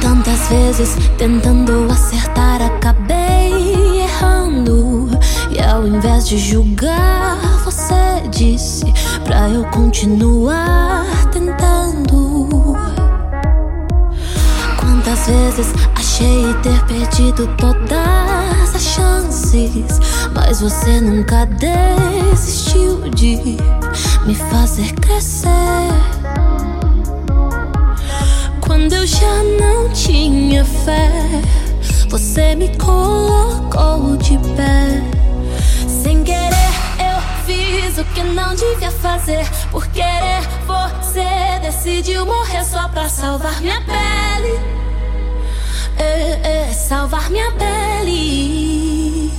Tantas vezes tentando acertar, acabei errando. E ao invés de julgar, você disse pra eu continuar vezes achei ter perdido todas as chances, mas você nunca desistiu de me fazer crescer. Quando eu já não tinha fé, você me colocou de pé. Sem querer, eu fiz o que não devia fazer. Por querer, você decidiu morrer só pra salvar minha pele. É, é, salvar minha pele.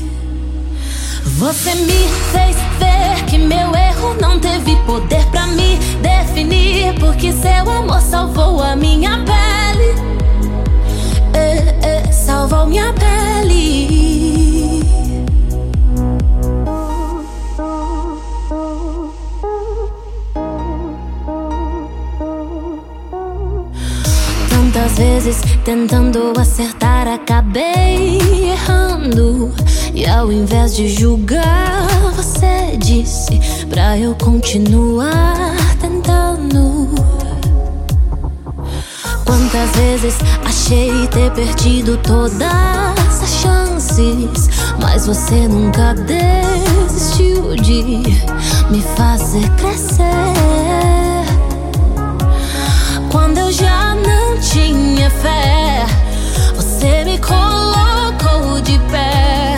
Você me fez ver que meu erro não teve poder pra me definir. Porque seu amor salvou a minha Tantas vezes tentando acertar, acabei errando. E ao invés de julgar, você disse pra eu continuar tentando. Quantas vezes achei ter perdido todas as chances, mas você nunca desistiu de me fazer crescer. você me colocou de pé.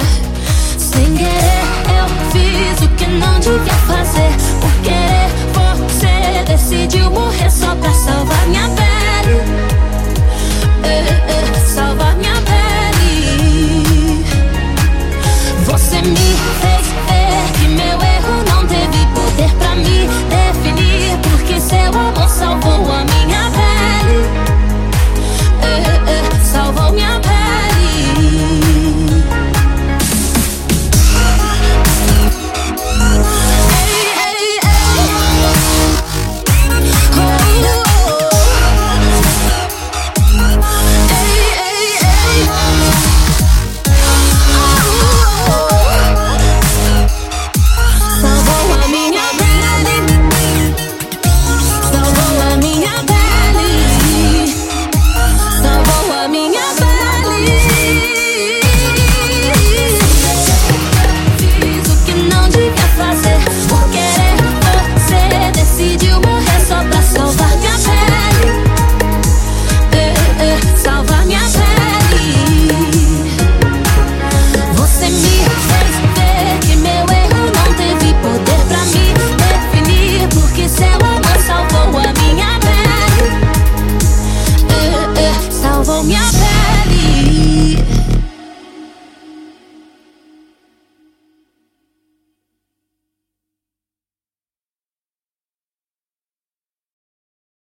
Sem querer, eu fiz o que não devia fazer. Por querer, você decidiu morrer só pra salvar minha pele. Eh, eh, salvar minha pele. Você me fez ver que meu erro não teve poder pra me definir. Porque seu amor salvou a minha